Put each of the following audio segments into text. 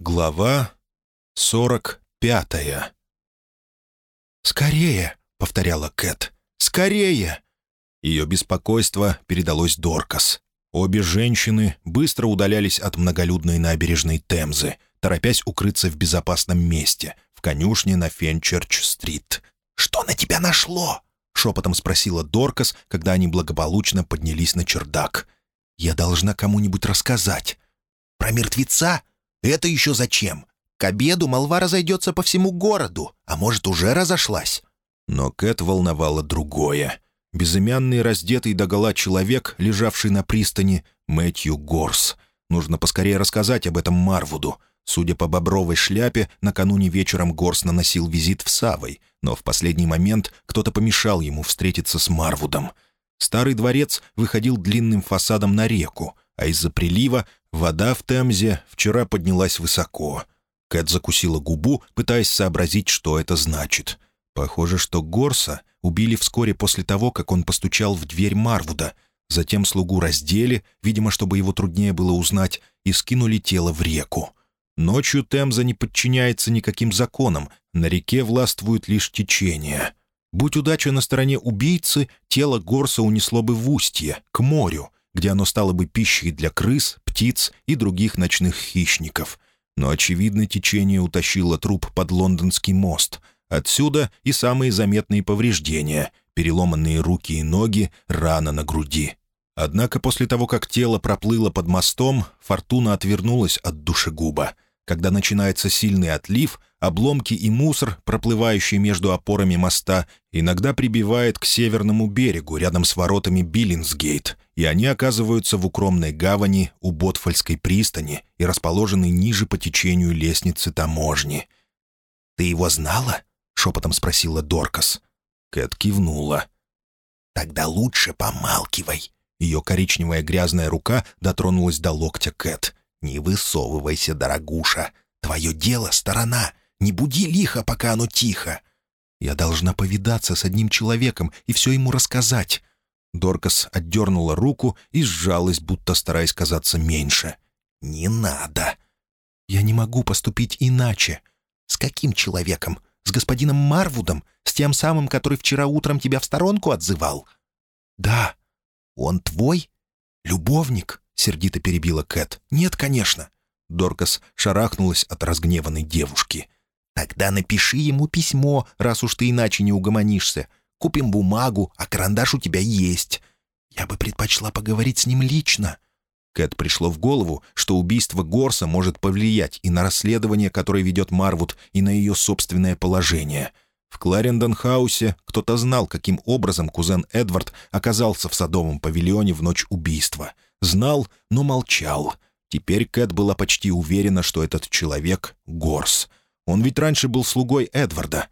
Глава сорок пятая «Скорее!» — повторяла Кэт. «Скорее!» Ее беспокойство передалось Доркас. Обе женщины быстро удалялись от многолюдной набережной Темзы, торопясь укрыться в безопасном месте, в конюшне на Фенчерч-стрит. «Что на тебя нашло?» — шепотом спросила Доркас, когда они благополучно поднялись на чердак. «Я должна кому-нибудь рассказать». «Про мертвеца? Это еще зачем? К обеду молва разойдется по всему городу, а может, уже разошлась». Но Кэт волновало другое. Безымянный, раздетый догола человек, лежавший на пристани, Мэтью Горс. Нужно поскорее рассказать об этом Марвуду. Судя по бобровой шляпе, накануне вечером Горс наносил визит в Савой, но в последний момент кто-то помешал ему встретиться с Марвудом. Старый дворец выходил длинным фасадом на реку, а из-за прилива вода в Темзе вчера поднялась высоко. Кэт закусила губу, пытаясь сообразить, что это значит. Похоже, что Горса убили вскоре после того, как он постучал в дверь Марвуда. Затем слугу раздели, видимо, чтобы его труднее было узнать, и скинули тело в реку. Ночью Темза не подчиняется никаким законам, на реке властвует лишь течение. Будь удача на стороне убийцы, тело Горса унесло бы в устье, к морю, где оно стало бы пищей для крыс, птиц и других ночных хищников. Но, очевидно, течение утащило труп под лондонский мост. Отсюда и самые заметные повреждения — переломанные руки и ноги, рана на груди. Однако после того, как тело проплыло под мостом, фортуна отвернулась от душегуба — когда начинается сильный отлив, обломки и мусор, проплывающий между опорами моста, иногда прибивает к северному берегу рядом с воротами Биллинсгейт, и они оказываются в укромной гавани у Ботфольской пристани и расположены ниже по течению лестницы таможни. «Ты его знала?» — шепотом спросила Доркас. Кэт кивнула. «Тогда лучше помалкивай». Ее коричневая грязная рука дотронулась до локтя Кэт. «Не высовывайся, дорогуша. Твое дело — сторона. Не буди лихо, пока оно тихо». «Я должна повидаться с одним человеком и все ему рассказать». Доркас отдернула руку и сжалась, будто стараясь казаться меньше. «Не надо». «Я не могу поступить иначе». «С каким человеком? С господином Марвудом? С тем самым, который вчера утром тебя в сторонку отзывал?» «Да». «Он твой? Любовник?» — сердито перебила Кэт. «Нет, конечно». Доркас шарахнулась от разгневанной девушки. «Тогда напиши ему письмо, раз уж ты иначе не угомонишься. Купим бумагу, а карандаш у тебя есть. Я бы предпочла поговорить с ним лично». Кэт пришло в голову, что убийство Горса может повлиять и на расследование, которое ведет Марвуд, и на ее собственное положение. В Кларендон-хаусе кто-то знал, каким образом кузен Эдвард оказался в садовом павильоне в ночь убийства — Знал, но молчал. Теперь Кэт была почти уверена, что этот человек — Горс. Он ведь раньше был слугой Эдварда.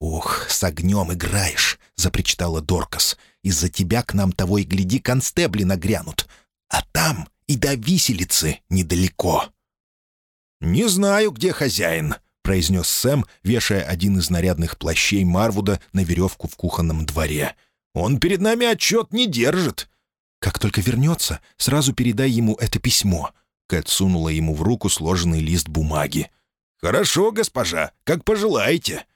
«Ох, с огнем играешь!» — запричитала Доркас. «Из-за тебя к нам того и гляди констебли нагрянут. А там и до виселицы недалеко». «Не знаю, где хозяин», — произнес Сэм, вешая один из нарядных плащей Марвуда на веревку в кухонном дворе. «Он перед нами отчет не держит. «Как только вернется, сразу передай ему это письмо». Кэт сунула ему в руку сложенный лист бумаги. «Хорошо, госпожа, как пожелаете».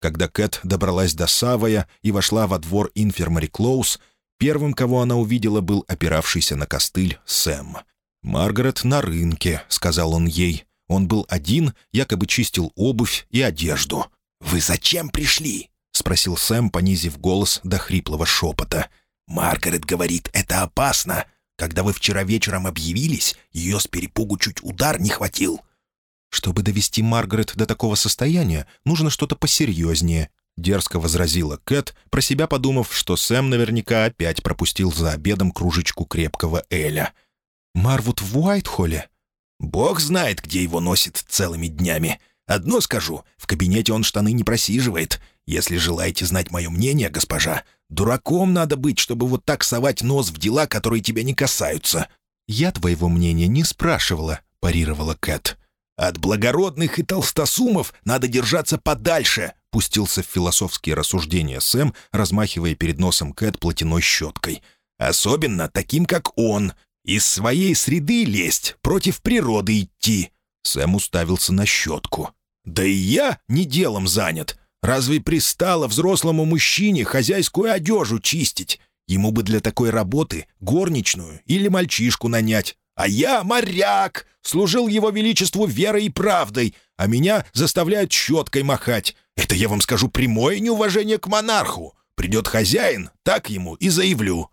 Когда Кэт добралась до Савая и вошла во двор инфермари Клоус, первым, кого она увидела, был опиравшийся на костыль Сэм. «Маргарет на рынке», — сказал он ей. Он был один, якобы чистил обувь и одежду. «Вы зачем пришли?» — спросил Сэм, понизив голос до хриплого шепота. «Маргарет говорит, это опасно. Когда вы вчера вечером объявились, ее с перепугу чуть удар не хватил». «Чтобы довести Маргарет до такого состояния, нужно что-то посерьезнее», — дерзко возразила Кэт, про себя подумав, что Сэм наверняка опять пропустил за обедом кружечку крепкого Эля. «Марвуд в Уайтхолле?» «Бог знает, где его носит целыми днями. Одно скажу, в кабинете он штаны не просиживает. Если желаете знать мое мнение, госпожа, дураком надо быть, чтобы вот так совать нос в дела, которые тебя не касаются». «Я твоего мнения не спрашивала», — парировала Кэт. «От благородных и толстосумов надо держаться подальше», — пустился в философские рассуждения Сэм, размахивая перед носом Кэт платяной щеткой. «Особенно таким, как он. Из своей среды лезть, против природы идти». Сэм уставился на щетку. «Да и я не делом занят. Разве пристало взрослому мужчине хозяйскую одежу чистить? Ему бы для такой работы горничную или мальчишку нанять. А я моряк, служил его величеству верой и правдой, а меня заставляют щеткой махать. Это, я вам скажу, прямое неуважение к монарху. Придет хозяин, так ему и заявлю».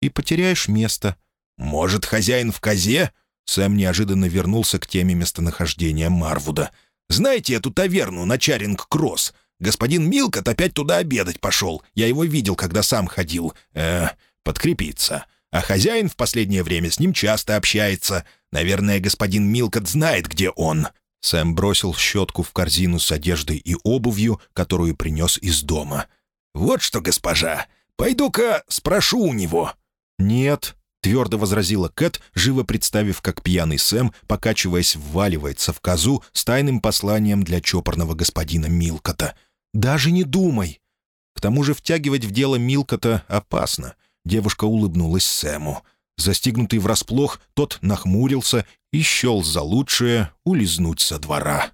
«И потеряешь место». «Может, хозяин в козе?» Сэм неожиданно вернулся к теме местонахождения Марвуда. «Знаете эту таверну на Чаринг-Кросс? Господин Милкот опять туда обедать пошел. Я его видел, когда сам ходил. Э, подкрепиться. А хозяин в последнее время с ним часто общается. Наверное, господин Милкот знает, где он». Сэм бросил щетку в корзину с одеждой и обувью, которую принес из дома. «Вот что, госпожа, пойду-ка спрошу у него». «Нет», — твердо возразила Кэт, живо представив, как пьяный Сэм, покачиваясь, вваливается в козу с тайным посланием для чопорного господина Милкота. «Даже не думай!» К тому же втягивать в дело Милкота опасно. Девушка улыбнулась Сэму. Застигнутый врасплох, тот нахмурился и счел за лучшее улизнуть со двора.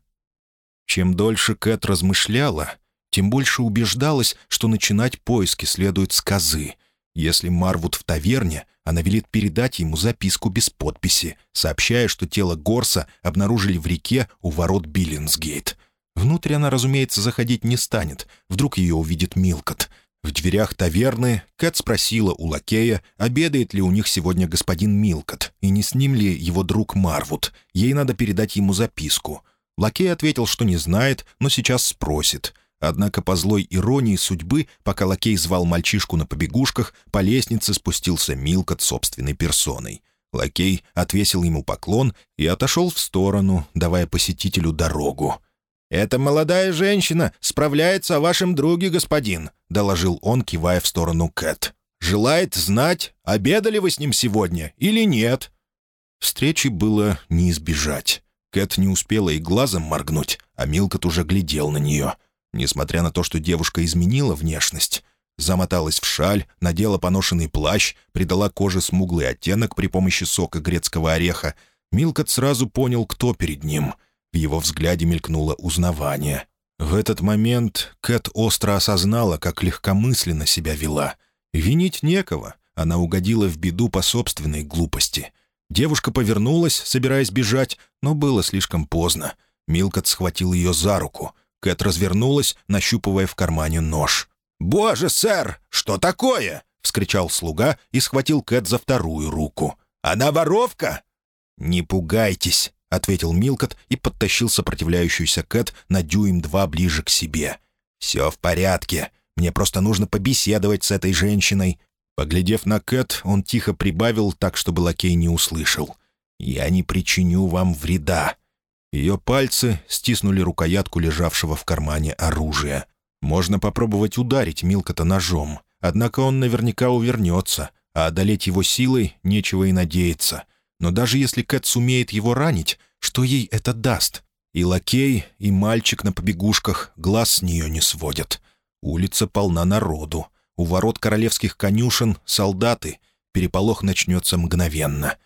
Чем дольше Кэт размышляла, тем больше убеждалась, что начинать поиски следует с козы. Если Марвуд в таверне, она велит передать ему записку без подписи, сообщая, что тело Горса обнаружили в реке у ворот Биллинсгейт. Внутрь она, разумеется, заходить не станет, вдруг ее увидит Милкот — в дверях таверны Кэт спросила у лакея, обедает ли у них сегодня господин Милкот, и не с ним ли его друг Марвуд. Ей надо передать ему записку. Лакей ответил, что не знает, но сейчас спросит. Однако по злой иронии судьбы, пока лакей звал мальчишку на побегушках, по лестнице спустился Милкот собственной персоной. Лакей отвесил ему поклон и отошел в сторону, давая посетителю дорогу. «Эта молодая женщина справляется о вашем друге, господин», — доложил он, кивая в сторону Кэт. «Желает знать, обедали вы с ним сегодня или нет?» Встречи было не избежать. Кэт не успела и глазом моргнуть, а Милкот уже глядел на нее. Несмотря на то, что девушка изменила внешность, замоталась в шаль, надела поношенный плащ, придала коже смуглый оттенок при помощи сока грецкого ореха, Милкот сразу понял, кто перед ним — в его взгляде мелькнуло узнавание. В этот момент Кэт остро осознала, как легкомысленно себя вела. Винить некого, она угодила в беду по собственной глупости. Девушка повернулась, собираясь бежать, но было слишком поздно. Милкот схватил ее за руку. Кэт развернулась, нащупывая в кармане нож. «Боже, сэр, что такое?» — вскричал слуга и схватил Кэт за вторую руку. «Она воровка?» «Не пугайтесь», — ответил Милкот и подтащил сопротивляющуюся Кэт на дюйм-два ближе к себе. «Все в порядке. Мне просто нужно побеседовать с этой женщиной». Поглядев на Кэт, он тихо прибавил так, чтобы лакей не услышал. «Я не причиню вам вреда». Ее пальцы стиснули рукоятку лежавшего в кармане оружия. Можно попробовать ударить Милкота ножом, однако он наверняка увернется, а одолеть его силой нечего и надеяться — но даже если Кэт сумеет его ранить, что ей это даст? И лакей, и мальчик на побегушках глаз с нее не сводят. Улица полна народу. У ворот королевских конюшен — солдаты. Переполох начнется мгновенно.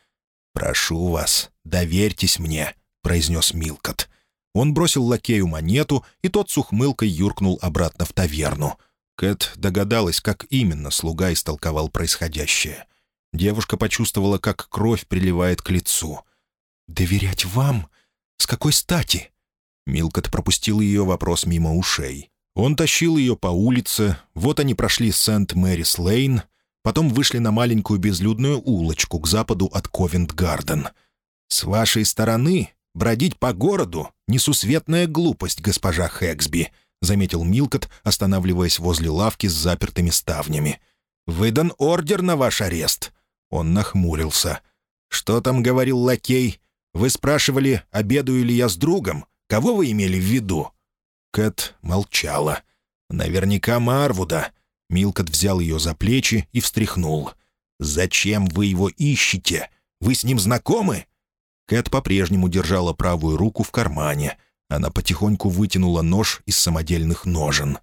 «Прошу вас, доверьтесь мне», — произнес Милкот. Он бросил лакею монету, и тот с ухмылкой юркнул обратно в таверну. Кэт догадалась, как именно слуга истолковал происходящее. Девушка почувствовала, как кровь приливает к лицу. «Доверять вам? С какой стати?» Милкот пропустил ее вопрос мимо ушей. Он тащил ее по улице, вот они прошли Сент-Мэрис-Лейн, потом вышли на маленькую безлюдную улочку к западу от Ковент-Гарден. «С вашей стороны бродить по городу — несусветная глупость, госпожа Хэксби», — заметил Милкот, останавливаясь возле лавки с запертыми ставнями. «Выдан ордер на ваш арест. Он нахмурился. «Что там говорил лакей? Вы спрашивали, обедаю ли я с другом? Кого вы имели в виду?» Кэт молчала. «Наверняка Марвуда». Милкот взял ее за плечи и встряхнул. «Зачем вы его ищете? Вы с ним знакомы?» Кэт по-прежнему держала правую руку в кармане. Она потихоньку вытянула нож из самодельных ножен.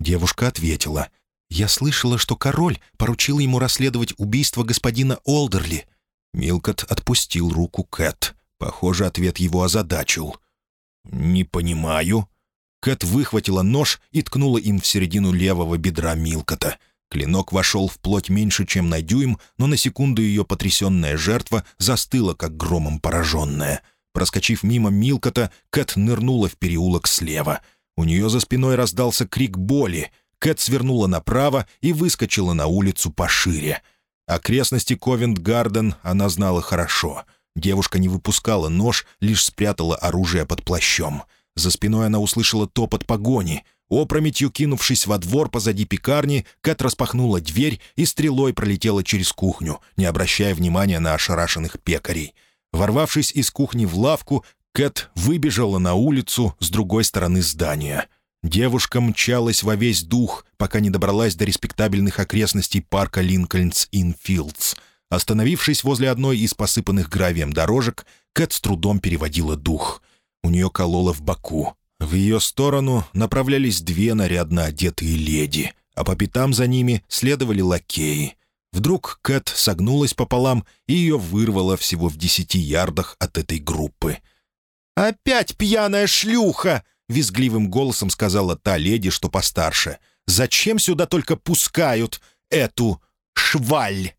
Девушка ответила — я слышала, что король поручил ему расследовать убийство господина Олдерли». Милкот отпустил руку Кэт. Похоже, ответ его озадачил. «Не понимаю». Кэт выхватила нож и ткнула им в середину левого бедра Милкота. Клинок вошел в плоть меньше, чем на дюйм, но на секунду ее потрясенная жертва застыла, как громом пораженная. Проскочив мимо Милкота, Кэт нырнула в переулок слева. У нее за спиной раздался крик боли. Кэт свернула направо и выскочила на улицу пошире. Окрестности Ковент-Гарден она знала хорошо. Девушка не выпускала нож, лишь спрятала оружие под плащом. За спиной она услышала топот погони. Опрометью кинувшись во двор позади пекарни, Кэт распахнула дверь и стрелой пролетела через кухню, не обращая внимания на ошарашенных пекарей. Ворвавшись из кухни в лавку, Кэт выбежала на улицу с другой стороны здания. Девушка мчалась во весь дух, пока не добралась до респектабельных окрестностей парка Линкольнс-Инфилдс. Остановившись возле одной из посыпанных гравием дорожек, Кэт с трудом переводила дух. У нее кололо в боку. В ее сторону направлялись две нарядно одетые леди, а по пятам за ними следовали лакеи. Вдруг Кэт согнулась пополам, и ее вырвало всего в десяти ярдах от этой группы. «Опять пьяная шлюха!» — визгливым голосом сказала та леди, что постарше. «Зачем сюда только пускают эту шваль?»